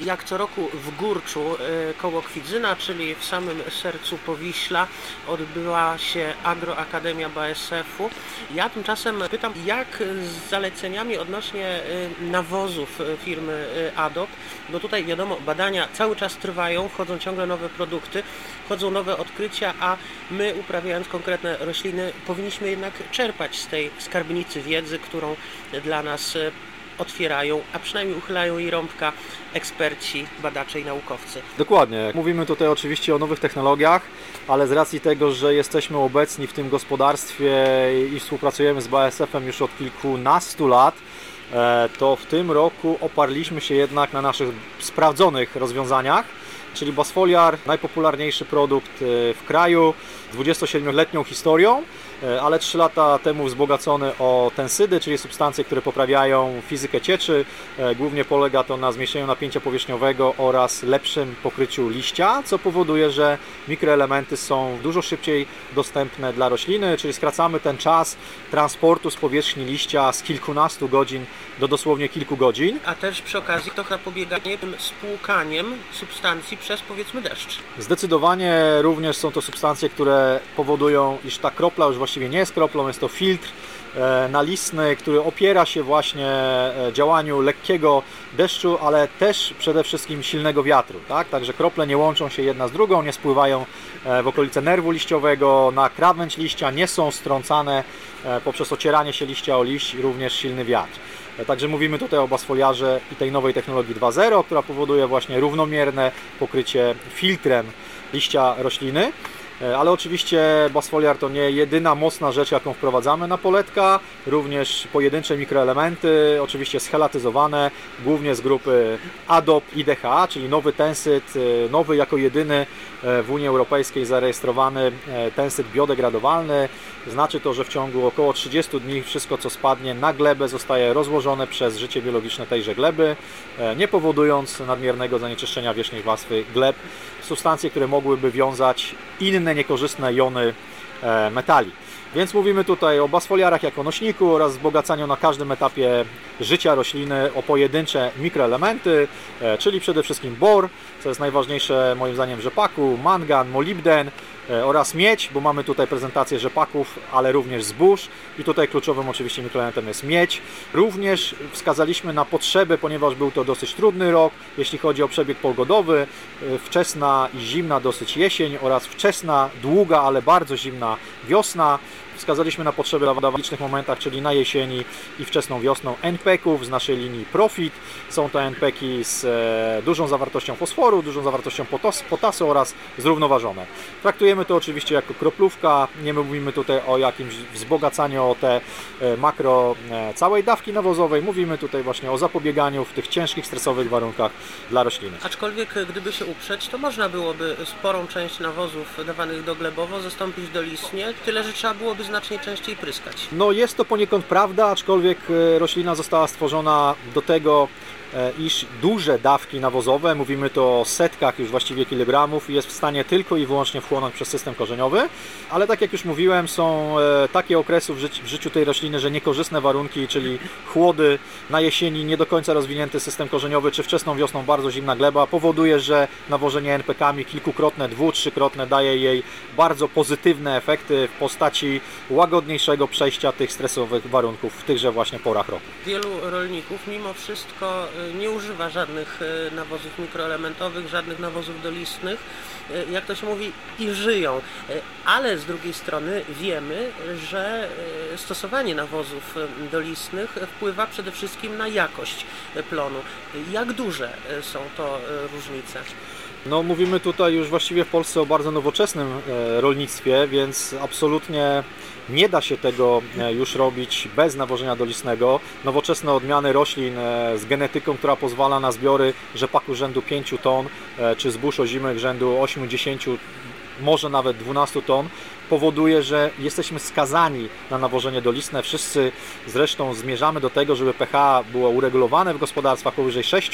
Jak co roku w Górczu e, koło Kwidzyna, czyli w samym sercu Powiśla, odbyła się Agroakademia BASF-u. Ja tymczasem pytam, jak z zaleceniami odnośnie e, nawozów e, firmy ADOP, bo tutaj wiadomo, badania cały czas trwają, wchodzą ciągle nowe produkty, wchodzą nowe odkrycia, a my uprawiając konkretne rośliny powinniśmy jednak czerpać z tej skarbnicy wiedzy, którą dla nas otwierają, a przynajmniej uchylają jej rąbka eksperci, badacze i naukowcy. Dokładnie. Mówimy tutaj oczywiście o nowych technologiach, ale z racji tego, że jesteśmy obecni w tym gospodarstwie i współpracujemy z BASF-em już od kilkunastu lat, e, to w tym roku oparliśmy się jednak na naszych sprawdzonych rozwiązaniach, czyli Basfoliar, najpopularniejszy produkt e, w kraju, 27-letnią historią, e, ale 3 lata temu wzbogacony o tensydy, czyli substancje, które poprawiają fizykę cieczy. E, głównie polega to na zmniejszeniu napięcia powierzchniowego oraz lepszym pokryciu liścia, co powoduje, że mikroelementy są dużo szybciej dostępne dla rośliny, czyli skracamy ten czas transportu z powierzchni liścia z kilkunastu godzin do dosłownie kilku godzin. A też przy okazji to zapobieganie tym spłukaniem substancji przez powiedzmy deszcz. Zdecydowanie również są to substancje, które powodują, iż ta kropla już właściwie nie jest kroplą, jest to filtr e, nalistny, który opiera się właśnie e, działaniu lekkiego deszczu, ale też przede wszystkim silnego wiatru. Tak? Także krople nie łączą się jedna z drugą, nie spływają e, w okolice nerwu liściowego, na krawędź liścia, nie są strącane poprzez ocieranie się liścia o liść, również silny wiatr. Także mówimy tutaj o basfoliarze i tej nowej technologii 2.0, która powoduje właśnie równomierne pokrycie filtrem liścia rośliny. E, ale oczywiście basfoliar to nie jedyna mocna rzecz, jaką wprowadzamy na poletka, również pojedyncze mikroelementy, oczywiście schelatyzowane, głównie z grupy ADOP i DHA, czyli nowy tensyd, e, nowy jako jedyny e, w Unii Europejskiej zarejestrowany tensyd biodegradowalny. Znaczy to, że w ciągu około 30 dni wszystko co spadnie na glebę zostaje rozłożone przez życie biologiczne tejże gleby, nie powodując nadmiernego zanieczyszczenia wierzchniej warstwy gleb. Substancje, które mogłyby wiązać inne niekorzystne jony e, metali. Więc mówimy tutaj o basfoliarach jako nośniku oraz wzbogacaniu na każdym etapie życia rośliny o pojedyncze mikroelementy, e, czyli przede wszystkim bor, co jest najważniejsze moim zdaniem w rzepaku, mangan, molibden, oraz miedź, bo mamy tutaj prezentację rzepaków, ale również zbóż i tutaj kluczowym oczywiście mikroelementem jest miedź. Również wskazaliśmy na potrzeby, ponieważ był to dosyć trudny rok, jeśli chodzi o przebieg pogodowy, e, wczesna i zimna dosyć jesień oraz wczesna, długa, ale bardzo zimna wiosna. Wskazaliśmy na potrzeby w licznych momentach, czyli na jesieni i wczesną wiosną NPK-ów z naszej linii Profit. Są to NPK z e, dużą zawartością fosforu, dużą zawartością potasu oraz zrównoważone. Traktujemy to oczywiście jako kroplówka, nie mówimy tutaj o jakimś wzbogacaniu o te e, makro e, całej dawki nawozowej, mówimy tutaj właśnie o zapobieganiu w tych ciężkich, stresowych warunkach dla rośliny. Aczkolwiek gdyby się uprzeć, to można byłoby sporą część nawozów dawanych do glebowo zastąpić dolistnie, tyle że trzeba byłoby znacznie częściej pryskać. No jest to poniekąd prawda, aczkolwiek e, roślina została stworzona do tego, iż duże dawki nawozowe, mówimy to o setkach już właściwie kilogramów, jest w stanie tylko i wyłącznie wchłonąć przez system korzeniowy, ale tak jak już mówiłem, są e, takie okresy w, w życiu tej rośliny, że niekorzystne warunki, czyli chłody na jesieni, nie do końca rozwinięty system korzeniowy, czy wczesną wiosną bardzo zimna gleba, powoduje, że nawożenie NPK-ami kilkukrotne, dwu, trzykrotne daje jej bardzo pozytywne efekty w postaci łagodniejszego przejścia tych stresowych warunków w tychże właśnie porach roku. Wielu rolników mimo wszystko e, nie używa żadnych e, nawozów mikroelementowych, żadnych nawozów dolistnych, e, jak to się mówi, i żyją. Ale z drugiej strony wiemy, że stosowanie nawozów dolistnych wpływa przede wszystkim na jakość plonu. Jak duże są to różnice? No, mówimy tutaj już właściwie w Polsce o bardzo nowoczesnym rolnictwie, więc absolutnie nie da się tego e, już robić bez nawożenia dolistnego. Nowoczesne odmiany roślin e, z genetyką, która pozwala na zbiory rzepaku rzędu 5 ton, e, czy zbóż ozimek rzędu 8-10 może nawet 12 ton, powoduje, że jesteśmy skazani na nawożenie dolistne. Wszyscy zresztą zmierzamy do tego, żeby pH było uregulowane w gospodarstwach powyżej 6,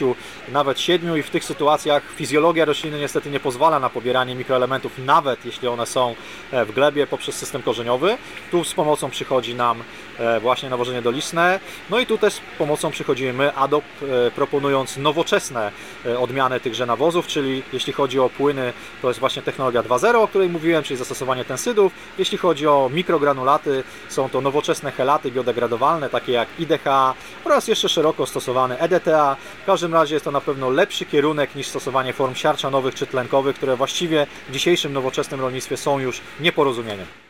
nawet 7 i w tych sytuacjach fizjologia rośliny niestety nie pozwala na pobieranie mikroelementów, nawet jeśli one są e, w glebie poprzez system korzeniowy. Tu z pomocą przychodzi nam e, właśnie nawożenie dolistne. No i tu też z pomocą przychodzimy my, ADOP, e, proponując nowoczesne odmiany tychże nawozów, czyli jeśli chodzi o płyny, to jest właśnie technologia 2.0, o której mówiłem, czyli zastosowanie Jeśli chodzi o mikrogranulaty, są to nowoczesne helaty biodegradowalne, takie jak IDH oraz jeszcze szeroko stosowane EDTA. W każdym razie jest to na pewno lepszy kierunek niż stosowanie form siarczanowych czy tlenkowych, które właściwie w dzisiejszym nowoczesnym rolnictwie są już nieporozumieniem.